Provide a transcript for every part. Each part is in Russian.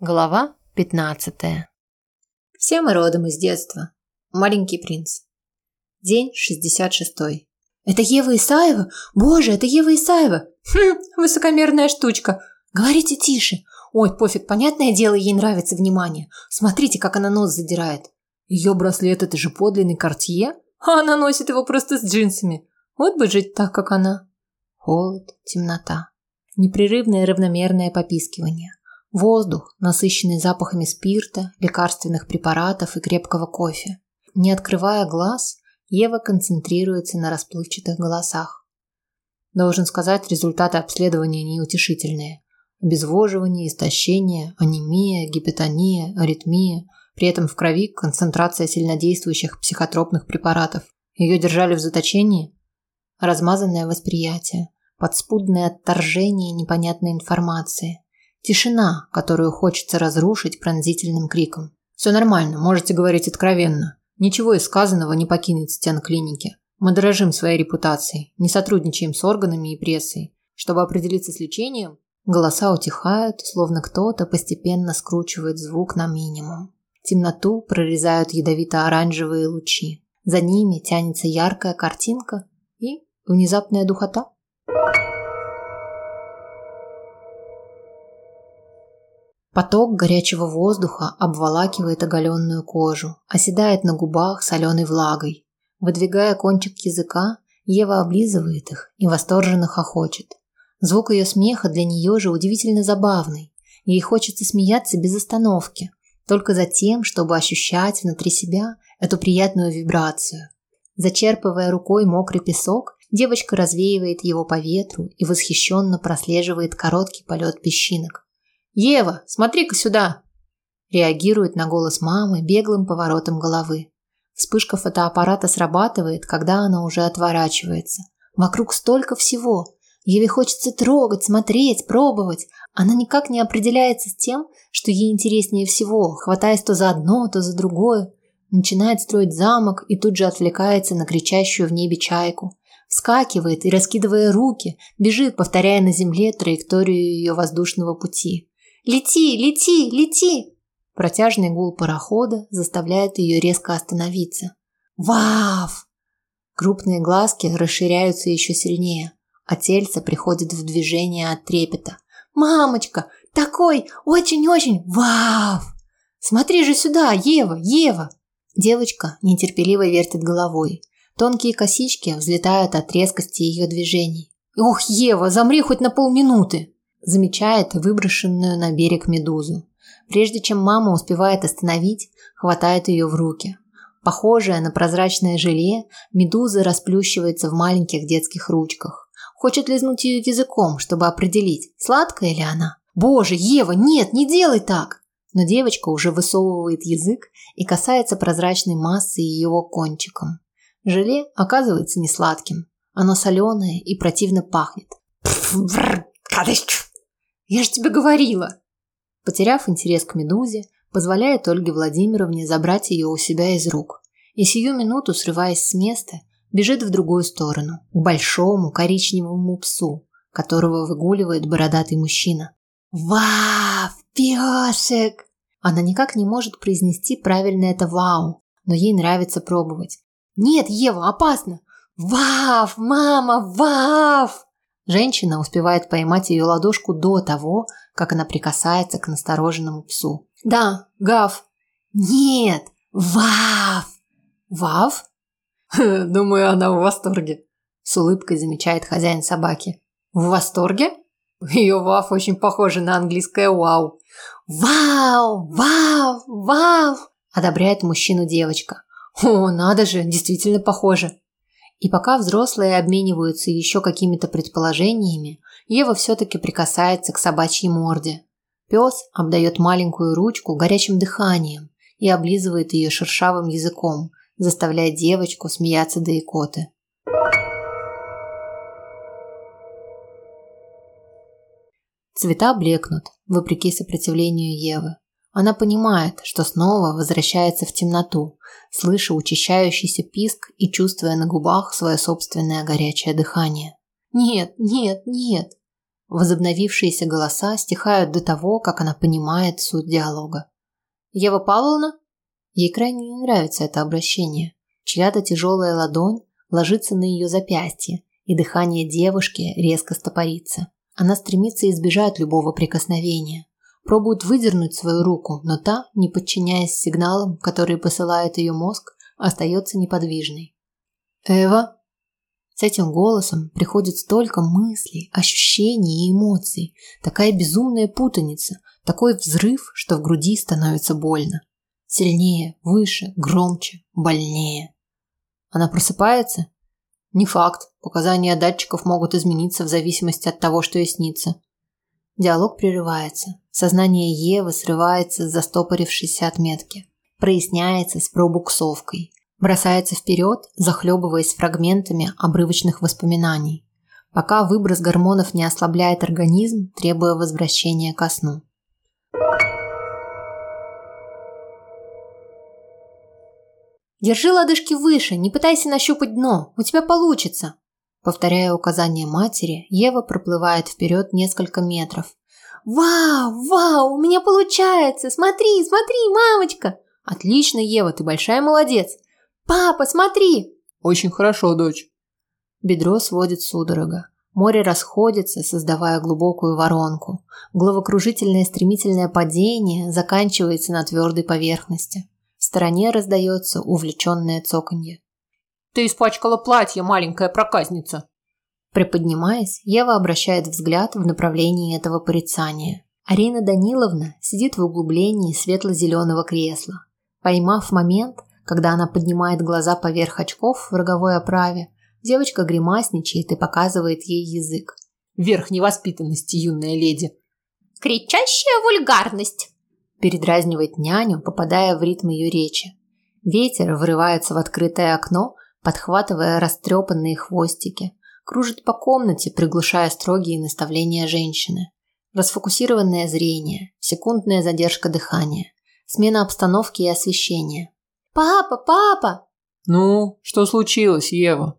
Глава 15. Все мы родом из детства. Маленький принц. День 66. Это Ева Исаева? Боже, это Ева Исаева. Хм, высокомерная штучка. Говорите тише. Ой, пофиг, понятное дело, ей нравится внимание. Смотрите, как она нос задирает. Ее браслет это же подлинный Кортье, а она носит его просто с джинсами. Вот бы жить так, как она. Холод, темнота. Непрерывное равномерное попискивание. Воздух, насыщенный запахами спирта, лекарственных препаратов и крепкого кофе. Не открывая глаз, Ева концентрируется на расплывчатых голосах. Должен сказать, результаты обследования неутешительные. Обезвоживание, истощение, анемия, гипотония, аритмия. При этом в крови концентрация сильнодействующих психотропных препаратов. Ее держали в заточении. Размазанное восприятие, подспудное отторжение непонятной информации – Тишина, которую хочется разрушить пронзительным криком. Все нормально, можете говорить откровенно. Ничего из сказанного не покинет стен клиники. Мы дорожим своей репутацией, не сотрудничаем с органами и прессой. Чтобы определиться с лечением, голоса утихают, словно кто-то постепенно скручивает звук на минимум. Темноту прорезают ядовито-оранжевые лучи. За ними тянется яркая картинка и внезапная духота. Поток горячего воздуха обволакивает оголенную кожу, оседает на губах соленой влагой. Выдвигая кончик языка, Ева облизывает их и восторженно хохочет. Звук ее смеха для нее же удивительно забавный. Ей хочется смеяться без остановки, только за тем, чтобы ощущать внутри себя эту приятную вибрацию. Зачерпывая рукой мокрый песок, девочка развеивает его по ветру и восхищенно прослеживает короткий полет песчинок. «Ева, смотри-ка сюда!» Реагирует на голос мамы беглым поворотом головы. Вспышка фотоаппарата срабатывает, когда она уже отворачивается. Вокруг столько всего. Еве хочется трогать, смотреть, пробовать. Она никак не определяется с тем, что ей интереснее всего, хватаясь то за одно, то за другое. Начинает строить замок и тут же отвлекается на кричащую в небе чайку. Вскакивает и, раскидывая руки, бежит, повторяя на земле траекторию ее воздушного пути. Лети, лети, лети!» Протяжный гул парохода заставляет ее резко остановиться. «Вау!» Крупные глазки расширяются еще сильнее, а тельце приходит в движение от трепета. «Мамочка, такой очень-очень вау! Смотри же сюда, Ева, Ева!» Девочка нетерпеливо вертит головой. Тонкие косички взлетают от резкости ее движений. «Ох, Ева, замри хоть на полминуты!» Замечает выброшенную на берег медузу. Прежде чем мама успевает остановить, хватает ее в руки. Похожая на прозрачное желе, медуза расплющивается в маленьких детских ручках. Хочет лизнуть ее языком, чтобы определить, сладкая ли она. «Боже, Ева, нет, не делай так!» Но девочка уже высовывает язык и касается прозрачной массы его кончиком. Желе оказывается не сладким. Оно соленое и противно пахнет. Я же тебе говорила. Потеряв интерес к медузе, позволяет Ольге Владимировне забрать ее у себя из рук. И сию минуту, срываясь с места, бежит в другую сторону, к большому коричневому псу, которого выгуливает бородатый мужчина. «Вау, песик!» Она никак не может произнести правильно это «вау», но ей нравится пробовать. «Нет, Ева, опасно!» «Вау, мама, вау!» Женщина успевает поймать ее ладошку до того, как она прикасается к настороженному псу. «Да, Гав». «Нет, Вав». «Вав?» «Думаю, она в восторге», – с улыбкой замечает хозяин собаки. «В восторге?» Ее Вав очень похоже на английское «вау». «Вау! Вау! Вау!» – одобряет мужчину девочка. «О, надо же, действительно похоже!» И пока взрослые обмениваются еще какими-то предположениями, Ева все-таки прикасается к собачьей морде. Пес обдает маленькую ручку горячим дыханием и облизывает ее шершавым языком, заставляя девочку смеяться до икоты. Цвета блекнут, вопреки сопротивлению Евы. Она понимает, что снова возвращается в темноту, слыша учащающийся писк и чувствуя на губах свое собственное горячее дыхание. Нет, нет, нет. Возобновившиеся голоса стихают до того, как она понимает суть диалога. «Ева Павловна?» Ей крайне не нравится это обращение. Чья-то тяжелая ладонь ложится на ее запястье, и дыхание девушки резко стопорится. Она стремится избежать любого прикосновения. Пробует выдернуть свою руку, но та, не подчиняясь сигналам, которые посылает ее мозг, остается неподвижной. «Эва?» С этим голосом приходит столько мыслей, ощущений и эмоций, такая безумная путаница, такой взрыв, что в груди становится больно. Сильнее, выше, громче, больнее. Она просыпается? Не факт. Показания датчиков могут измениться в зависимости от того, что ей снится. Диалог прерывается. Сознание Евы срывается с застопорившейся отметки. Проясняется с пробуксовкой. Бросается вперед, захлебываясь фрагментами обрывочных воспоминаний. Пока выброс гормонов не ослабляет организм, требуя возвращения ко сну. Держи лодыжки выше, не пытайся нащупать дно, у тебя получится. Повторяя указания матери, Ева проплывает вперед несколько метров. Вау, вау, у меня получается! Смотри, смотри, мамочка! Отлично, Ева, ты большая молодец. Папа, смотри! Очень хорошо, дочь. Бедро сводит судорога. Море расходится, создавая глубокую воронку. Головокружительное стремительное падение заканчивается на твердой поверхности. В стороне раздается увлеченное цоканье. «Ты испачкала платье, маленькая проказница!» Приподнимаясь, Ева обращает взгляд в направлении этого порицания. Арина Даниловна сидит в углублении светло-зеленого кресла. Поймав момент, когда она поднимает глаза поверх очков в роговой оправе, девочка гримасничает и показывает ей язык. «Верх невоспитанности, юная леди!» «Кричащая вульгарность!» передразнивает няню, попадая в ритм ее речи. Ветер врывается в открытое окно, подхватывая растрепанные хвостики, кружит по комнате, приглушая строгие наставления женщины. Расфокусированное зрение, секундная задержка дыхания, смена обстановки и освещения. «Папа, папа!» «Ну, что случилось, Ева?»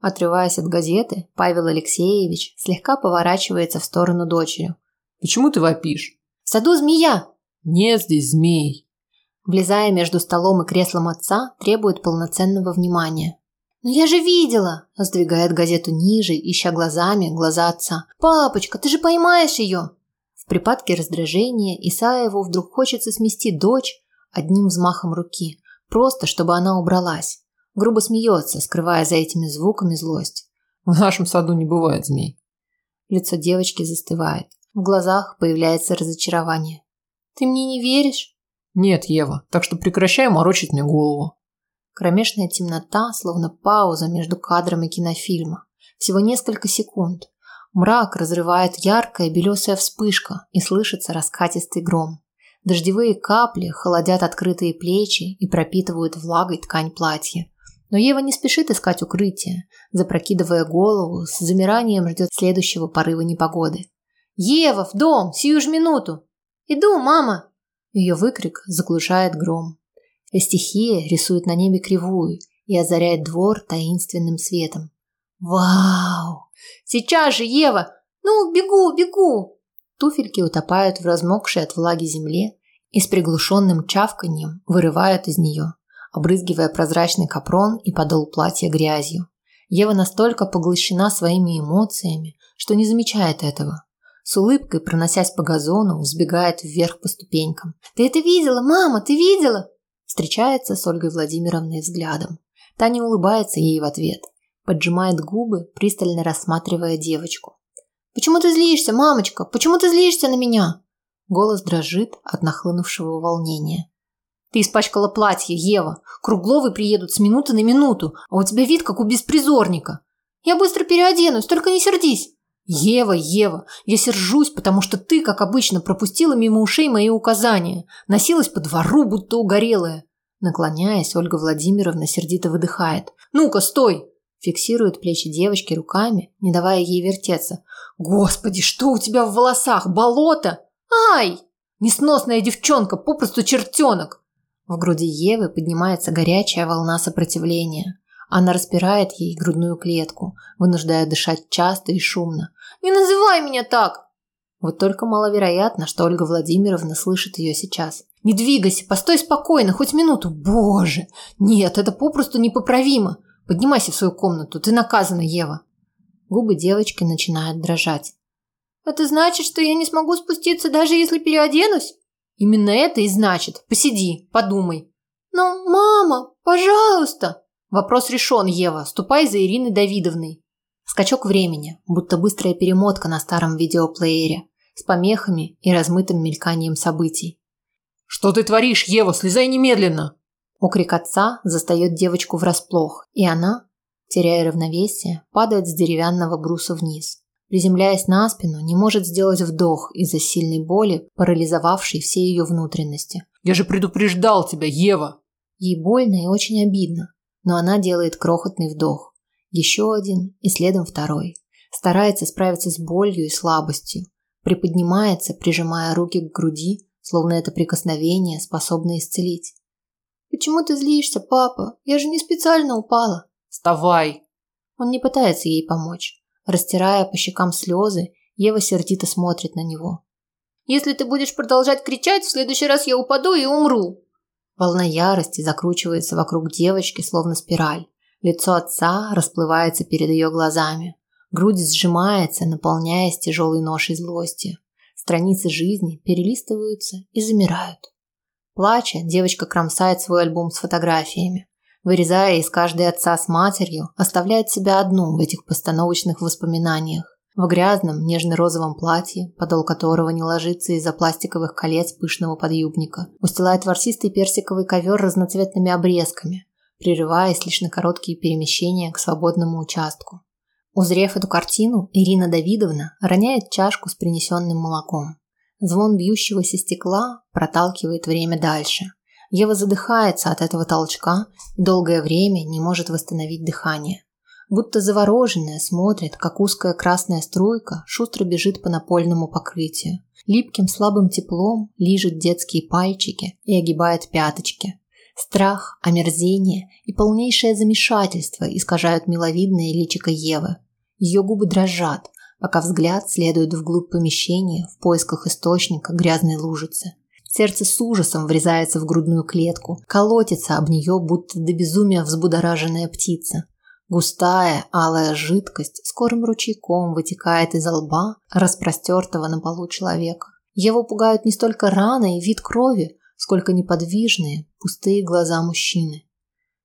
Отрываясь от газеты, Павел Алексеевич слегка поворачивается в сторону дочери. «Почему ты вопишь?» «В саду змея!» Нет здесь змей. Влезая между столом и креслом отца, требует полноценного внимания. «Но я же видела!» – сдвигает газету ниже, ища глазами глаза отца. «Папочка, ты же поймаешь ее!» В припадке раздражения Исаеву вдруг хочется смести дочь одним взмахом руки, просто чтобы она убралась. Грубо смеется, скрывая за этими звуками злость. В нашем саду не бывает змей. Лицо девочки застывает. В глазах появляется разочарование. Ты мне не веришь? Нет, Ева, так что прекращай морочить мне голову. Кромешная темнота, словно пауза между кадрами кинофильма. Всего несколько секунд. Мрак разрывает яркая белесая вспышка и слышится раскатистый гром. Дождевые капли холодят открытые плечи и пропитывают влагой ткань платья. Но Ева не спешит искать укрытие, запрокидывая голову, с замиранием ждет следующего порыва непогоды. «Ева, в дом! Сию ж минуту!» «Иду, мама!» Ее выкрик заглушает гром. И стихия рисует на небе кривую и озаряет двор таинственным светом. «Вау! Сейчас же, Ева! Ну, бегу, бегу!» Туфельки утопают в размокшей от влаги земле и с приглушенным чавканьем вырывают из нее, обрызгивая прозрачный капрон и подол платья грязью. Ева настолько поглощена своими эмоциями, что не замечает этого. С улыбкой, проносясь по газону, взбегает вверх по ступенькам. «Ты это видела, мама, ты видела?» Встречается с Ольгой Владимировной взглядом. Таня улыбается ей в ответ. Поджимает губы, пристально рассматривая девочку. «Почему ты злишься, мамочка? Почему ты злишься на меня?» Голос дрожит от нахлынувшего волнения. «Ты испачкала платье, Ева. Кругловы приедут с минуты на минуту, а у тебя вид как у беспризорника. Я быстро переоденусь, только не сердись». «Ева, Ева, я сержусь, потому что ты, как обычно, пропустила мимо ушей мои указания. Носилась по двору, будто угорелая». Наклоняясь, Ольга Владимировна сердито выдыхает. «Ну-ка, стой!» Фиксирует плечи девочки руками, не давая ей вертеться. «Господи, что у тебя в волосах? Болото? Ай! Несносная девчонка, попросту чертенок!» В груди Евы поднимается горячая волна сопротивления. Она распирает ей грудную клетку, вынуждая дышать часто и шумно. Не называй меня так!» Вот только маловероятно, что Ольга Владимировна слышит ее сейчас. «Не двигайся, постой спокойно, хоть минуту. Боже! Нет, это попросту непоправимо. Поднимайся в свою комнату, ты наказана, Ева». Губы девочки начинают дрожать. «Это значит, что я не смогу спуститься, даже если переоденусь?» «Именно это и значит. Посиди, подумай». «Но, мама, пожалуйста!» Вопрос решен, Ева. Ступай за Ириной Давидовной. Скачок времени, будто быстрая перемотка на старом видеоплеере, с помехами и размытым мельканием событий. «Что ты творишь, Ева? Слезай немедленно!» Окрик отца застает девочку врасплох, и она, теряя равновесие, падает с деревянного бруса вниз. Приземляясь на спину, не может сделать вдох из-за сильной боли, парализовавшей все ее внутренности. «Я же предупреждал тебя, Ева!» Ей больно и очень обидно, но она делает крохотный вдох. Еще один и следом второй. Старается справиться с болью и слабостью. Приподнимается, прижимая руки к груди, словно это прикосновение способно исцелить. «Почему ты злишься, папа? Я же не специально упала». «Вставай!» Он не пытается ей помочь. Растирая по щекам слезы, Ева сердито смотрит на него. «Если ты будешь продолжать кричать, в следующий раз я упаду и умру». Волна ярости закручивается вокруг девочки, словно спираль. Лицо отца расплывается перед ее глазами. Грудь сжимается, наполняясь тяжелой ношей злости. Страницы жизни перелистываются и замирают. Плача, девочка кромсает свой альбом с фотографиями. Вырезая из каждой отца с матерью, оставляет себя одну в этих постановочных воспоминаниях. В грязном, нежно-розовом платье, подол которого не ложится из-за пластиковых колец пышного подъюбника, устилает ворсистый персиковый ковер разноцветными обрезками, прерываясь лишь на короткие перемещения к свободному участку. Узрев эту картину, Ирина Давидовна роняет чашку с принесенным молоком. Звон бьющегося стекла проталкивает время дальше. Ева задыхается от этого толчка и долгое время не может восстановить дыхание. Будто завороженная смотрит, как узкая красная струйка шустро бежит по напольному покрытию. Липким слабым теплом лижет детские пальчики и огибает пяточки. Страх, омерзение и полнейшее замешательство искажают миловидное личико Евы. Ее губы дрожат, пока взгляд следует вглубь помещения в поисках источника грязной лужицы. Сердце с ужасом врезается в грудную клетку, колотится об нее, будто до безумия взбудораженная птица. Густая, алая жидкость скорым ручейком вытекает из лба распростертого на полу человека. Его пугают не столько раны и вид крови, сколько неподвижные, пустые глаза мужчины.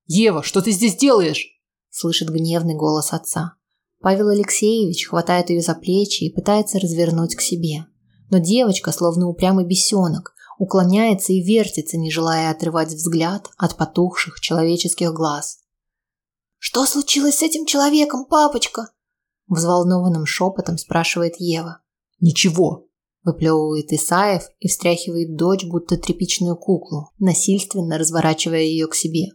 «Ева, что ты здесь делаешь?» – слышит гневный голос отца. Павел Алексеевич хватает ее за плечи и пытается развернуть к себе. Но девочка, словно упрямый бесенок, уклоняется и вертится, не желая отрывать взгляд от потухших человеческих глаз. «Что случилось с этим человеком, папочка?» Взволнованным шепотом спрашивает Ева. «Ничего», – выплевывает Исаев и встряхивает дочь, будто тряпичную куклу, насильственно разворачивая ее к себе.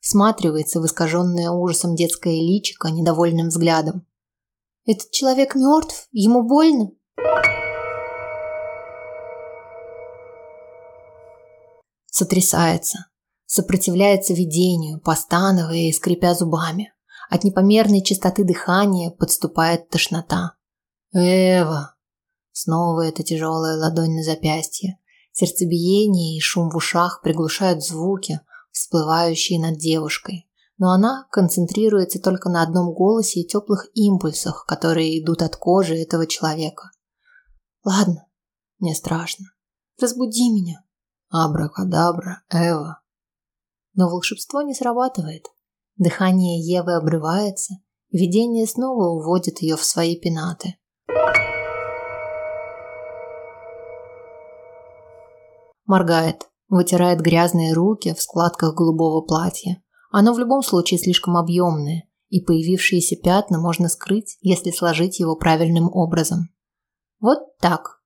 Всматривается в искаженное ужасом детское личико недовольным взглядом. Этот человек мертв? Ему больно? Сотрясается. Сопротивляется видению, постановая и скрипя зубами. От непомерной частоты дыхания подступает тошнота. «Эва!» Снова эта тяжелая ладонь на запястье. Сердцебиение и шум в ушах приглушают звуки, всплывающие над девушкой но она концентрируется только на одном голосе и теплых импульсах, которые идут от кожи этого человека. Ладно, мне страшно. Разбуди меня. Абракадабра, Эва. Но волшебство не срабатывает. Дыхание Евы обрывается, видение снова уводит ее в свои пенаты. Моргает, вытирает грязные руки в складках голубого платья. Оно в любом случае слишком объемное, и появившиеся пятна можно скрыть, если сложить его правильным образом. Вот так.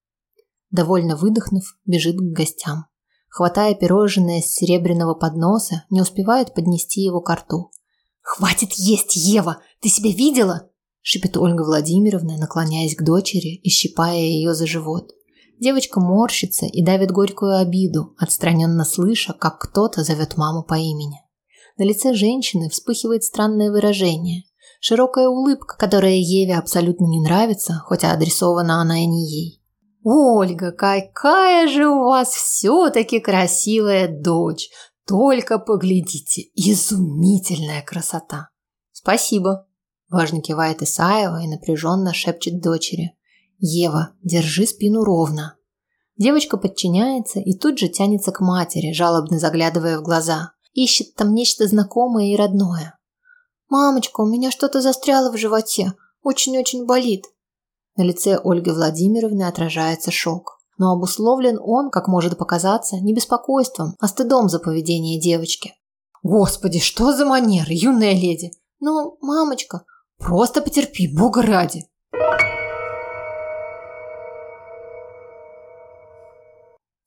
Довольно выдохнув, бежит к гостям. Хватая пирожное с серебряного подноса, не успевает поднести его к рту. «Хватит есть, Ева! Ты себя видела?» шипит Ольга Владимировна, наклоняясь к дочери и щипая ее за живот. Девочка морщится и давит горькую обиду, отстраненно слыша, как кто-то зовет маму по имени. На лице женщины вспыхивает странное выражение. Широкая улыбка, которая Еве абсолютно не нравится, хотя адресована она и не ей. «Ольга, какая же у вас все-таки красивая дочь! Только поглядите, изумительная красота!» «Спасибо!» – важно кивает Исаева и напряженно шепчет дочери. «Ева, держи спину ровно!» Девочка подчиняется и тут же тянется к матери, жалобно заглядывая в глаза. Ищет там нечто знакомое и родное. «Мамочка, у меня что-то застряло в животе. Очень-очень болит». На лице Ольги Владимировны отражается шок. Но обусловлен он, как может показаться, не беспокойством, а стыдом за поведение девочки. «Господи, что за манеры, юная леди! Ну, мамочка, просто потерпи, бога ради!»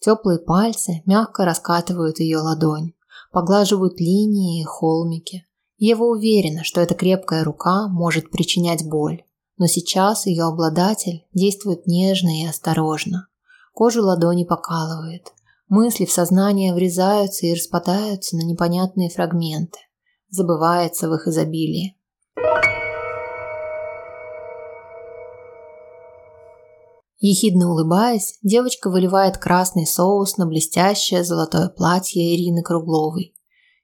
Теплые пальцы мягко раскатывают ее ладонь, поглаживают линии и холмики. Ева уверена, что эта крепкая рука может причинять боль, но сейчас ее обладатель действует нежно и осторожно. Кожу ладони покалывает, мысли в сознание врезаются и распадаются на непонятные фрагменты. Забывается в их изобилии. Ехидно улыбаясь, девочка выливает красный соус на блестящее золотое платье Ирины Кругловой.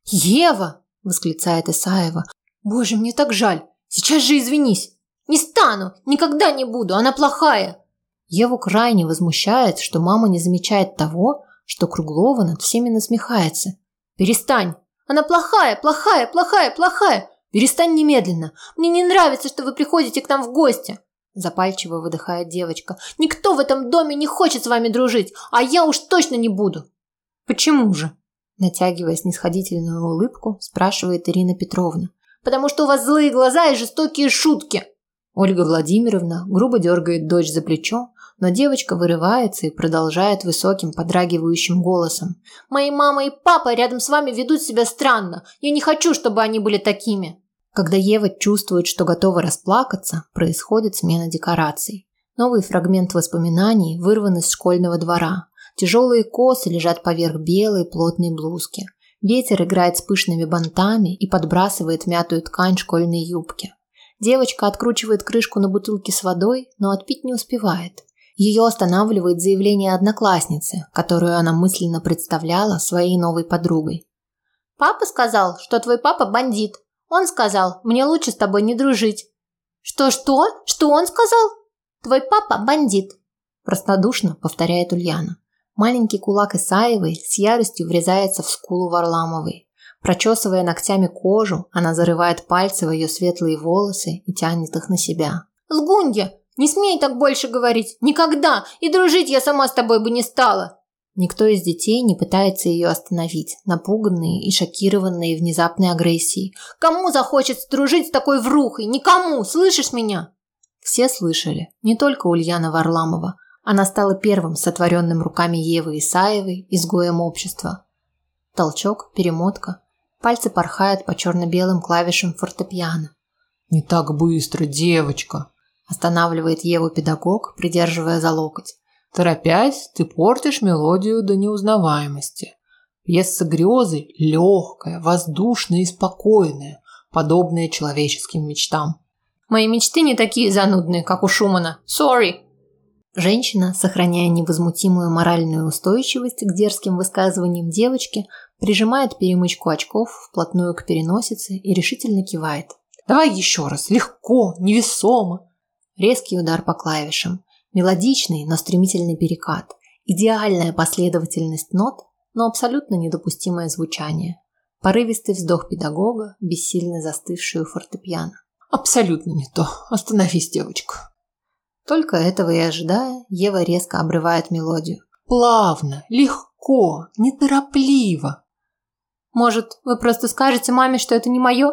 «Ева!» восклицает Исаева. Боже, мне так жаль. Сейчас же извинись. Не стану, никогда не буду, она плохая. Еву крайне возмущает, что мама не замечает того, что Круглова над всеми насмехается. Перестань. Она плохая, плохая, плохая, плохая. Перестань немедленно. Мне не нравится, что вы приходите к нам в гости. Запальчиво выдыхает девочка. Никто в этом доме не хочет с вами дружить, а я уж точно не буду. Почему же? Натягивая снисходительную улыбку, спрашивает Ирина Петровна. «Потому что у вас злые глаза и жестокие шутки!» Ольга Владимировна грубо дергает дочь за плечо, но девочка вырывается и продолжает высоким подрагивающим голосом. «Мои мама и папа рядом с вами ведут себя странно. Я не хочу, чтобы они были такими». Когда Ева чувствует, что готова расплакаться, происходит смена декораций. Новый фрагмент воспоминаний вырван из школьного двора. Тяжелые косы лежат поверх белой плотной блузки. Ветер играет с пышными бантами и подбрасывает мятую ткань школьной юбки. Девочка откручивает крышку на бутылке с водой, но отпить не успевает. Ее останавливает заявление одноклассницы, которую она мысленно представляла своей новой подругой. «Папа сказал, что твой папа бандит. Он сказал, мне лучше с тобой не дружить». «Что-что? Что он сказал?» «Твой папа бандит», – простодушно повторяет Ульяна. Маленький кулак Исаевой с яростью врезается в скулу Варламовой. Прочесывая ногтями кожу, она зарывает пальцы в ее светлые волосы и тянет их на себя. «Лгунья, не смей так больше говорить! Никогда! И дружить я сама с тобой бы не стала!» Никто из детей не пытается ее остановить, напуганные и шокированные внезапной агрессией. «Кому захочется дружить с такой врухой? Никому! Слышишь меня?» Все слышали, не только Ульяна Варламова, она стала первым сотворенным руками Евы Исаевой изгоем общества. Толчок, перемотка. Пальцы порхают по черно-белым клавишам фортепиано. «Не так быстро, девочка!» Останавливает Еву педагог, придерживая за локоть. «Торопясь, ты портишь мелодию до неузнаваемости. Пьеса грезы легкая, воздушная и спокойная, подобная человеческим мечтам». «Мои мечты не такие занудные, как у Шумана. Sorry!» Женщина, сохраняя невозмутимую моральную устойчивость к дерзким высказываниям девочки, прижимает перемычку очков вплотную к переносице и решительно кивает. «Давай еще раз, легко, невесомо!» Резкий удар по клавишам, мелодичный, но стремительный перекат, идеальная последовательность нот, но абсолютно недопустимое звучание. Порывистый вздох педагога, бессильно застывшую фортепиано. «Абсолютно не то. Остановись, девочка!» Только этого и ожидая, Ева резко обрывает мелодию. Плавно, легко, неторопливо. Может, вы просто скажете маме, что это не мое?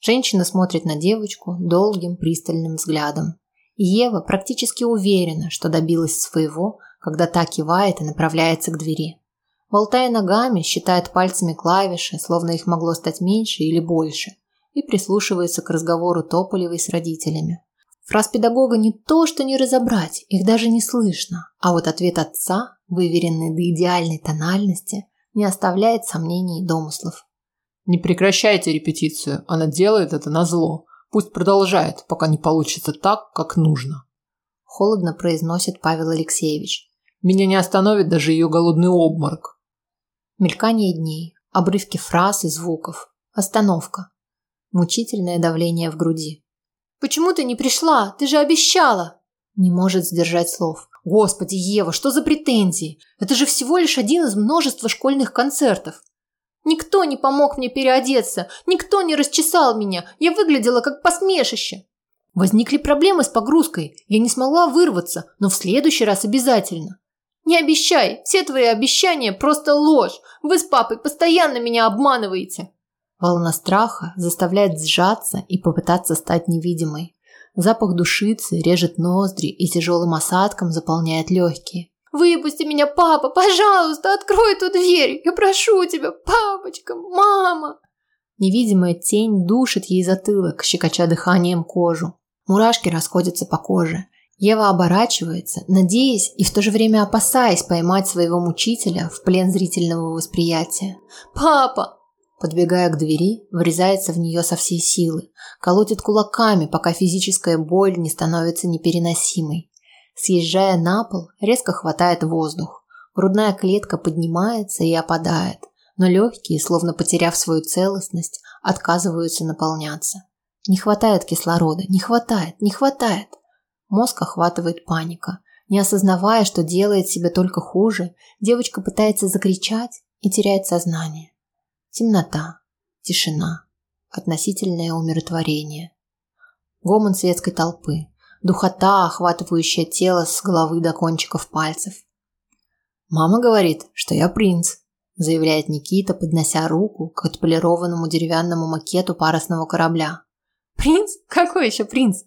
Женщина смотрит на девочку долгим пристальным взглядом. Ева практически уверена, что добилась своего, когда та кивает и направляется к двери. Болтая ногами, считает пальцами клавиши, словно их могло стать меньше или больше, и прислушивается к разговору Тополевой с родителями. Фраз педагога не то, что не разобрать, их даже не слышно, а вот ответ отца, выверенный до идеальной тональности, не оставляет сомнений и домыслов. Не прекращайте репетицию, она делает это на зло. Пусть продолжает, пока не получится так, как нужно. Холодно произносит Павел Алексеевич. Меня не остановит даже ее голодный обморок. Мелькание дней, обрывки фраз и звуков. Остановка. Мучительное давление в груди. «Почему ты не пришла? Ты же обещала!» Не может сдержать слов. «Господи, Ева, что за претензии? Это же всего лишь один из множества школьных концертов. Никто не помог мне переодеться, никто не расчесал меня, я выглядела как посмешище. Возникли проблемы с погрузкой, я не смогла вырваться, но в следующий раз обязательно. Не обещай, все твои обещания просто ложь, вы с папой постоянно меня обманываете. Волна страха заставляет сжаться и попытаться стать невидимой. Запах душицы режет ноздри и тяжелым осадком заполняет легкие. Выпусти меня, папа, пожалуйста, открой эту дверь. Я прошу тебя, папочка, мама. Невидимая тень душит ей затылок, щекоча дыханием кожу. Мурашки расходятся по коже. Ева оборачивается, надеясь и в то же время опасаясь поймать своего мучителя в плен зрительного восприятия. «Папа!» Подбегая к двери, врезается в нее со всей силы, колотит кулаками, пока физическая боль не становится непереносимой. Съезжая на пол, резко хватает воздух. Грудная клетка поднимается и опадает, но легкие, словно потеряв свою целостность, отказываются наполняться. Не хватает кислорода, не хватает, не хватает. Мозг охватывает паника. Не осознавая, что делает себе только хуже, девочка пытается закричать и теряет сознание. Темнота, тишина, относительное умиротворение. Гомон светской толпы, духота, охватывающая тело с головы до кончиков пальцев. «Мама говорит, что я принц», – заявляет Никита, поднося руку к отполированному деревянному макету парусного корабля. «Принц? Какой еще принц?»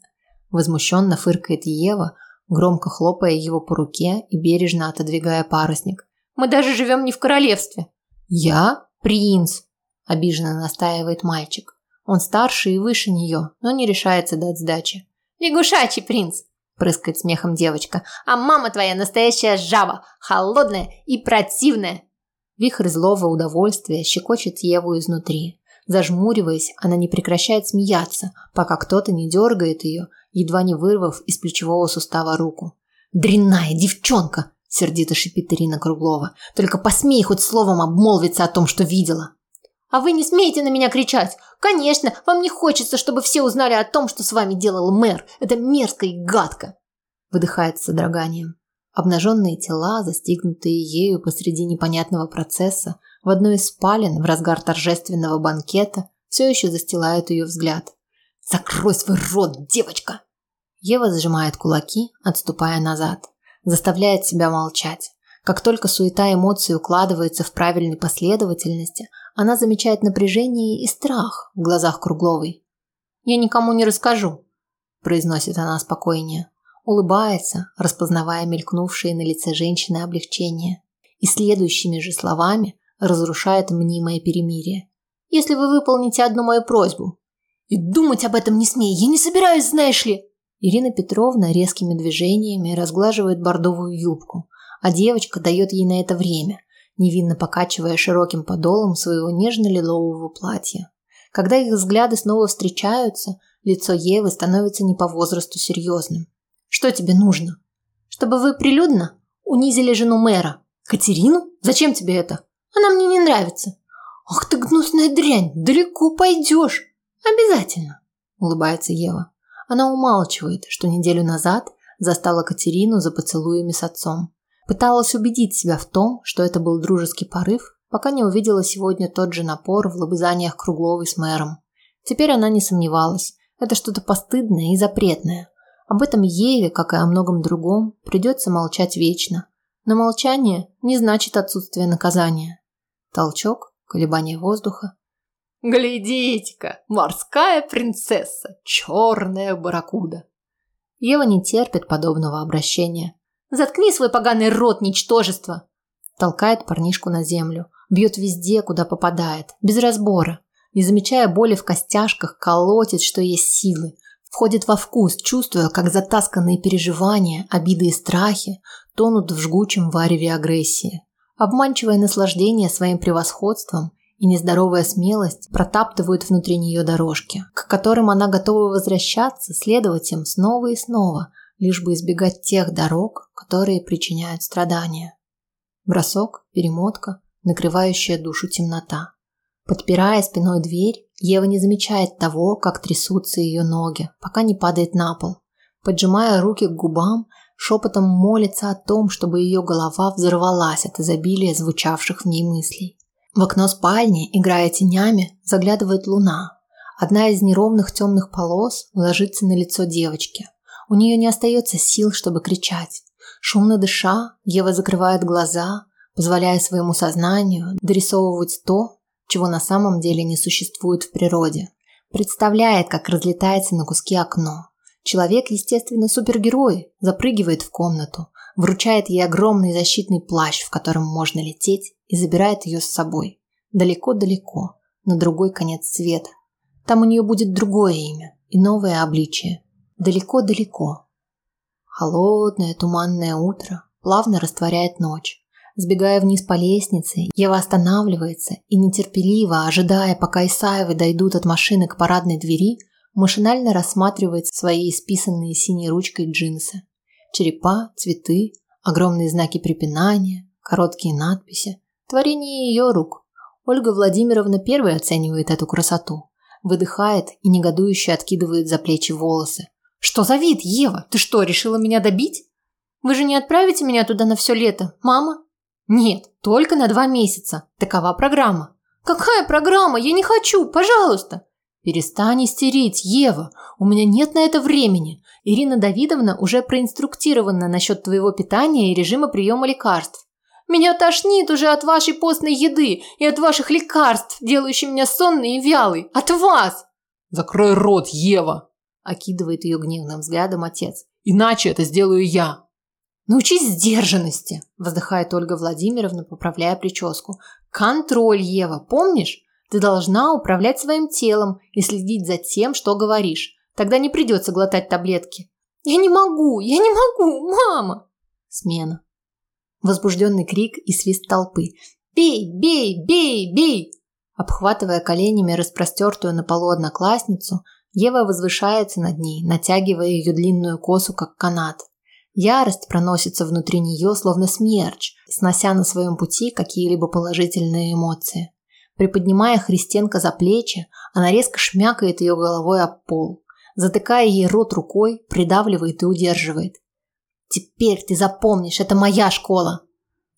Возмущенно фыркает Ева, громко хлопая его по руке и бережно отодвигая парусник. «Мы даже живем не в королевстве». «Я принц», – обиженно настаивает мальчик. Он старше и выше нее, но не решается дать сдачи. Лягушачий принц, прыскает смехом девочка. А мама твоя настоящая жаба, холодная и противная. Вихрь злого удовольствия щекочет Еву изнутри. Зажмуриваясь, она не прекращает смеяться, пока кто-то не дергает ее, едва не вырвав из плечевого сустава руку. «Дрянная девчонка!» – сердито шипит Ирина Круглова. «Только посмей хоть словом обмолвиться о том, что видела!» А вы не смеете на меня кричать. Конечно, вам не хочется, чтобы все узнали о том, что с вами делал мэр. Это мерзко и гадко. Выдыхает с содроганием. Обнаженные тела, застигнутые ею посреди непонятного процесса, в одной из спален в разгар торжественного банкета, все еще застилают ее взгляд. «Закрой свой рот, девочка!» Ева сжимает кулаки, отступая назад. Заставляет себя молчать. Как только суета эмоций укладывается в правильной последовательности, она замечает напряжение и страх в глазах Кругловой. «Я никому не расскажу», – произносит она спокойнее. Улыбается, распознавая мелькнувшее на лице женщины облегчение. И следующими же словами разрушает мнимое перемирие. «Если вы выполните одну мою просьбу». «И думать об этом не смей, я не собираюсь, знаешь ли!» Ирина Петровна резкими движениями разглаживает бордовую юбку, а девочка дает ей на это время, невинно покачивая широким подолом своего нежно-лилового платья. Когда их взгляды снова встречаются, лицо Евы становится не по возрасту серьезным. «Что тебе нужно?» «Чтобы вы прилюдно унизили жену мэра». «Катерину? Зачем тебе это?» «Она мне не нравится». «Ах ты гнусная дрянь! Далеко пойдешь!» «Обязательно!» – улыбается Ева. Она умалчивает, что неделю назад застала Катерину за поцелуями с отцом. Пыталась убедить себя в том, что это был дружеский порыв, пока не увидела сегодня тот же напор в лобызаниях Кругловой с мэром. Теперь она не сомневалась. Это что-то постыдное и запретное. Об этом Еве, как и о многом другом, придется молчать вечно. Но молчание не значит отсутствие наказания. Толчок, колебание воздуха. «Глядите-ка, морская принцесса, черная барракуда!» Ева не терпит подобного обращения. Заткни свой поганый рот, ничтожество!» Толкает парнишку на землю. Бьет везде, куда попадает. Без разбора. Не замечая боли в костяшках, колотит, что есть силы. Входит во вкус, чувствуя, как затасканные переживания, обиды и страхи тонут в жгучем вареве агрессии. Обманчивое наслаждение своим превосходством и нездоровая смелость протаптывают внутри нее дорожки, к которым она готова возвращаться, следовать им снова и снова, лишь бы избегать тех дорог, которые причиняют страдания. Бросок, перемотка, накрывающая душу темнота. Подпирая спиной дверь, Ева не замечает того, как трясутся ее ноги, пока не падает на пол. Поджимая руки к губам, шепотом молится о том, чтобы ее голова взорвалась от изобилия звучавших в ней мыслей. В окно спальни, играя тенями, заглядывает луна. Одна из неровных темных полос ложится на лицо девочки. У нее не остается сил, чтобы кричать. Шумно дыша, Ева закрывает глаза, позволяя своему сознанию дорисовывать то, чего на самом деле не существует в природе. Представляет, как разлетается на куски окно. Человек, естественно, супергерой, запрыгивает в комнату, вручает ей огромный защитный плащ, в котором можно лететь, и забирает ее с собой. Далеко-далеко, на другой конец света. Там у нее будет другое имя и новое обличие. Далеко-далеко. Холодное туманное утро плавно растворяет ночь. Сбегая вниз по лестнице, Ева останавливается и нетерпеливо, ожидая, пока Исаевы дойдут от машины к парадной двери, машинально рассматривает свои исписанные синей ручкой джинсы. Черепа, цветы, огромные знаки препинания, короткие надписи. Творение ее рук. Ольга Владимировна первой оценивает эту красоту. Выдыхает и негодующе откидывает за плечи волосы. «Что за вид, Ева? Ты что, решила меня добить? Вы же не отправите меня туда на все лето, мама?» «Нет, только на два месяца. Такова программа». «Какая программа? Я не хочу, пожалуйста!» «Перестань истерить, Ева. У меня нет на это времени. Ирина Давидовна уже проинструктирована насчет твоего питания и режима приема лекарств. Меня тошнит уже от вашей постной еды и от ваших лекарств, делающих меня сонной и вялой. От вас!» «Закрой рот, Ева!» – окидывает ее гневным взглядом отец. «Иначе это сделаю я!» «Научись сдержанности!» – вздыхает Ольга Владимировна, поправляя прическу. «Контроль, Ева, помнишь? Ты должна управлять своим телом и следить за тем, что говоришь. Тогда не придется глотать таблетки». «Я не могу! Я не могу! Мама!» Смена. Возбужденный крик и свист толпы. «Бей! Бей! Бей! Бей!» Обхватывая коленями распростертую на полу одноклассницу, Ева возвышается над ней, натягивая ее длинную косу, как канат. Ярость проносится внутри нее, словно смерч, снося на своем пути какие-либо положительные эмоции. Приподнимая Христенко за плечи, она резко шмякает ее головой об пол. Затыкая ей рот рукой, придавливает и удерживает. «Теперь ты запомнишь, это моя школа!»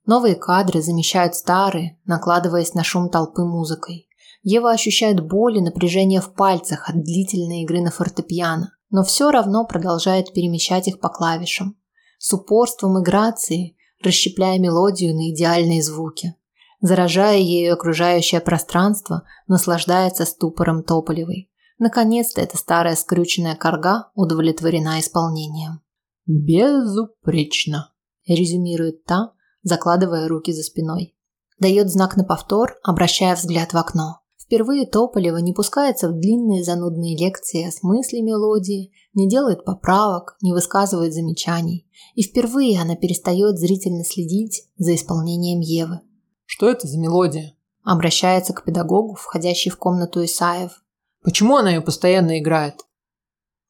Новые кадры замещают старые, накладываясь на шум толпы музыкой. Ева ощущает боль и напряжение в пальцах от длительной игры на фортепиано, но все равно продолжает перемещать их по клавишам с упорством и грацией, расщепляя мелодию на идеальные звуки. Заражая ею окружающее пространство, наслаждается ступором Тополевой. Наконец-то эта старая скрюченная корга удовлетворена исполнением. «Безупречно», – резюмирует та, закладывая руки за спиной. Дает знак на повтор, обращая взгляд в окно. Впервые Тополева не пускается в длинные занудные лекции о смысле мелодии, не делает поправок, не высказывает замечаний. И впервые она перестает зрительно следить за исполнением Евы. «Что это за мелодия?» Обращается к педагогу, входящий в комнату Исаев. «Почему она ее постоянно играет?»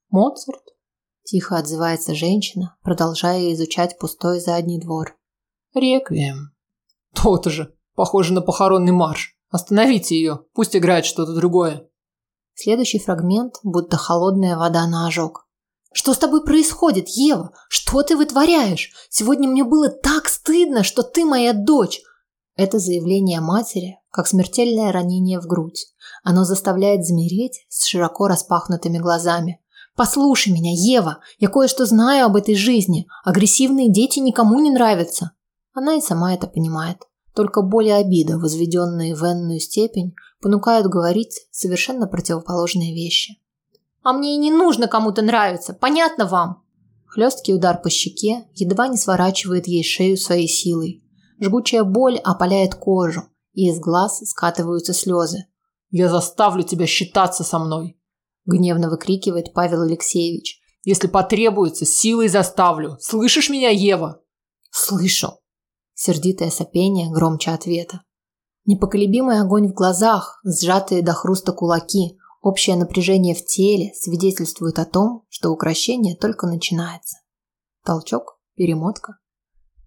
«Моцарт», – тихо отзывается женщина, продолжая изучать пустой задний двор. «Реквием». «То-то же, похоже на похоронный марш». Остановите ее, пусть играет что-то другое. Следующий фрагмент, будто холодная вода на ожог. Что с тобой происходит, Ева? Что ты вытворяешь? Сегодня мне было так стыдно, что ты моя дочь. Это заявление матери, как смертельное ранение в грудь. Оно заставляет замереть с широко распахнутыми глазами. Послушай меня, Ева, я кое-что знаю об этой жизни. Агрессивные дети никому не нравятся. Она и сама это понимает. Только боль и обида, возведенные в энную степень, понукают говорить совершенно противоположные вещи. «А мне и не нужно кому-то нравиться, понятно вам?» Хлесткий удар по щеке едва не сворачивает ей шею своей силой. Жгучая боль опаляет кожу, и из глаз скатываются слезы. «Я заставлю тебя считаться со мной!» Гневно выкрикивает Павел Алексеевич. «Если потребуется, силой заставлю! Слышишь меня, Ева?» «Слышу!» Сердитое сопение громче ответа. Непоколебимый огонь в глазах, сжатые до хруста кулаки, общее напряжение в теле свидетельствуют о том, что укрощение только начинается. Толчок, перемотка.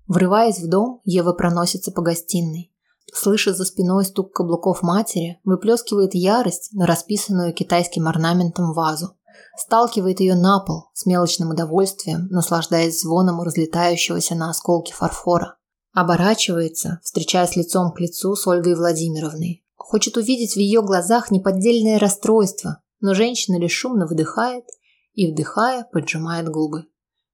Врываясь в дом, Ева проносится по гостиной. Слыша за спиной стук каблуков матери, выплескивает ярость на расписанную китайским орнаментом вазу. Сталкивает ее на пол с мелочным удовольствием, наслаждаясь звоном разлетающегося на осколки фарфора. Оборачивается, встречаясь лицом к лицу с Ольгой Владимировной. Хочет увидеть в ее глазах неподдельное расстройство, но женщина лишь шумно выдыхает и, вдыхая, поджимает губы.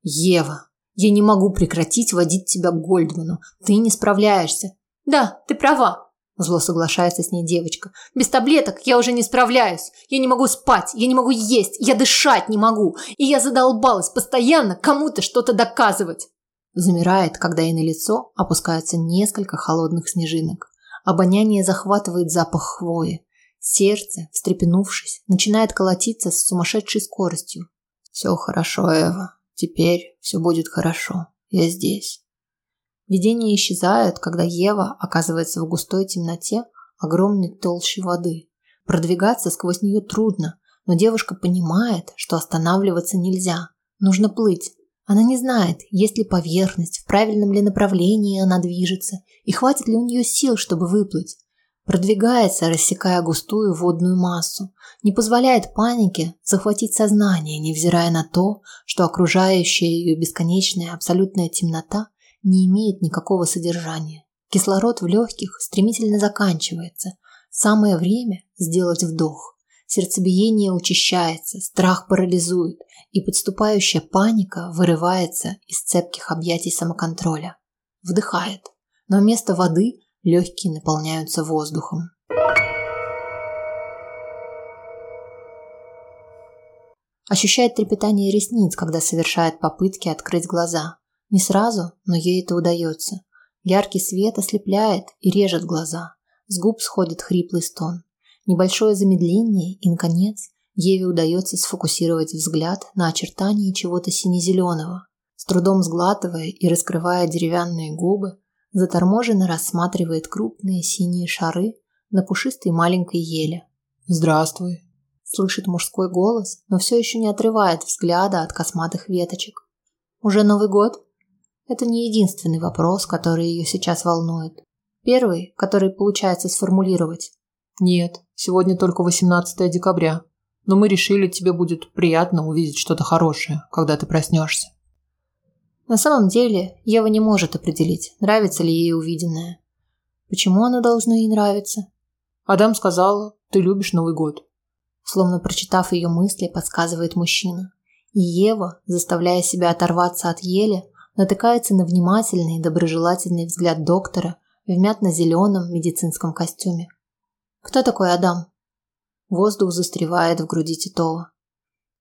«Ева, я не могу прекратить водить тебя к Гольдману. Ты не справляешься». «Да, ты права», Зло соглашается с ней девочка. «Без таблеток я уже не справляюсь. Я не могу спать, я не могу есть, я дышать не могу. И я задолбалась постоянно кому-то что-то доказывать». Замирает, когда ей на лицо опускаются несколько холодных снежинок. Обоняние захватывает запах хвои. Сердце, встрепенувшись, начинает колотиться с сумасшедшей скоростью. Все хорошо, Эва. Теперь все будет хорошо. Я здесь. Видения исчезают, когда Ева оказывается в густой темноте огромной толщи воды. Продвигаться сквозь нее трудно, но девушка понимает, что останавливаться нельзя. Нужно плыть. Она не знает, есть ли поверхность, в правильном ли направлении она движется и хватит ли у нее сил, чтобы выплыть. Продвигается, рассекая густую водную массу, не позволяет панике захватить сознание, невзирая на то, что окружающая ее бесконечная абсолютная темнота не имеет никакого содержания. Кислород в легких стремительно заканчивается. Самое время сделать вдох. Сердцебиение учащается, страх парализует, и подступающая паника вырывается из цепких объятий самоконтроля. Вдыхает, но вместо воды легкие наполняются воздухом. Ощущает трепетание ресниц, когда совершает попытки открыть глаза. Не сразу, но ей это удается. Яркий свет ослепляет и режет глаза. С губ сходит хриплый стон. Небольшое замедление, и, наконец, Еве удается сфокусировать взгляд на очертании чего-то сине-зеленого. С трудом сглатывая и раскрывая деревянные губы, заторможенно рассматривает крупные синие шары на пушистой маленькой еле. «Здравствуй», – слышит мужской голос, но все еще не отрывает взгляда от косматых веточек. «Уже Новый год?» Это не единственный вопрос, который ее сейчас волнует. Первый, который получается сформулировать. Нет, сегодня только 18 декабря. Но мы решили, тебе будет приятно увидеть что-то хорошее, когда ты проснешься. На самом деле, Ева не может определить, нравится ли ей увиденное. Почему оно должно ей нравиться? Адам сказал, ты любишь Новый год. Словно прочитав ее мысли, подсказывает мужчина. И Ева, заставляя себя оторваться от ели, натыкается на внимательный и доброжелательный взгляд доктора в мятно-зеленом медицинском костюме. Кто такой Адам? Воздух застревает в груди Титова.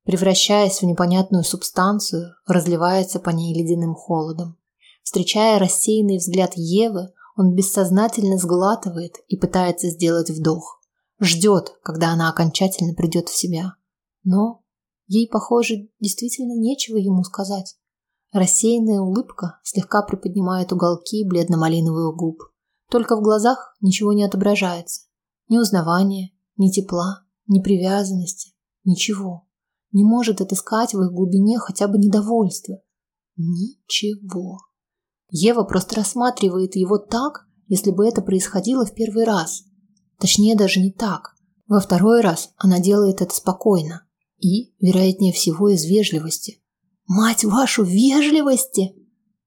Превращаясь в непонятную субстанцию, разливается по ней ледяным холодом. Встречая рассеянный взгляд Евы, он бессознательно сглатывает и пытается сделать вдох. Ждет, когда она окончательно придет в себя. Но ей, похоже, действительно нечего ему сказать. Рассеянная улыбка слегка приподнимает уголки бледно-малиновых губ. Только в глазах ничего не отображается. Ни узнавания, ни тепла, ни привязанности, ничего. Не может отыскать в их глубине хотя бы недовольство. Ничего. Ева просто рассматривает его так, если бы это происходило в первый раз. Точнее, даже не так. Во второй раз она делает это спокойно. И, вероятнее всего, из вежливости. «Мать вашу, вежливости!»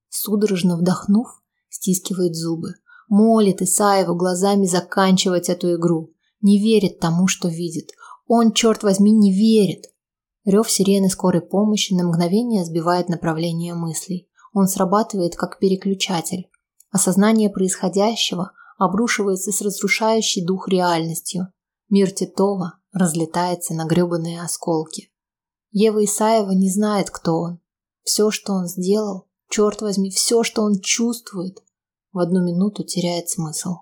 Судорожно вдохнув, стискивает зубы. Молит Исаеву глазами заканчивать эту игру. Не верит тому, что видит. Он, черт возьми, не верит. Рев сирены скорой помощи на мгновение сбивает направление мыслей. Он срабатывает как переключатель. Осознание происходящего обрушивается с разрушающей дух реальностью. Мир Титова разлетается на гребаные осколки. Ева Исаева не знает, кто он. Все, что он сделал, черт возьми, все, что он чувствует, в одну минуту теряет смысл.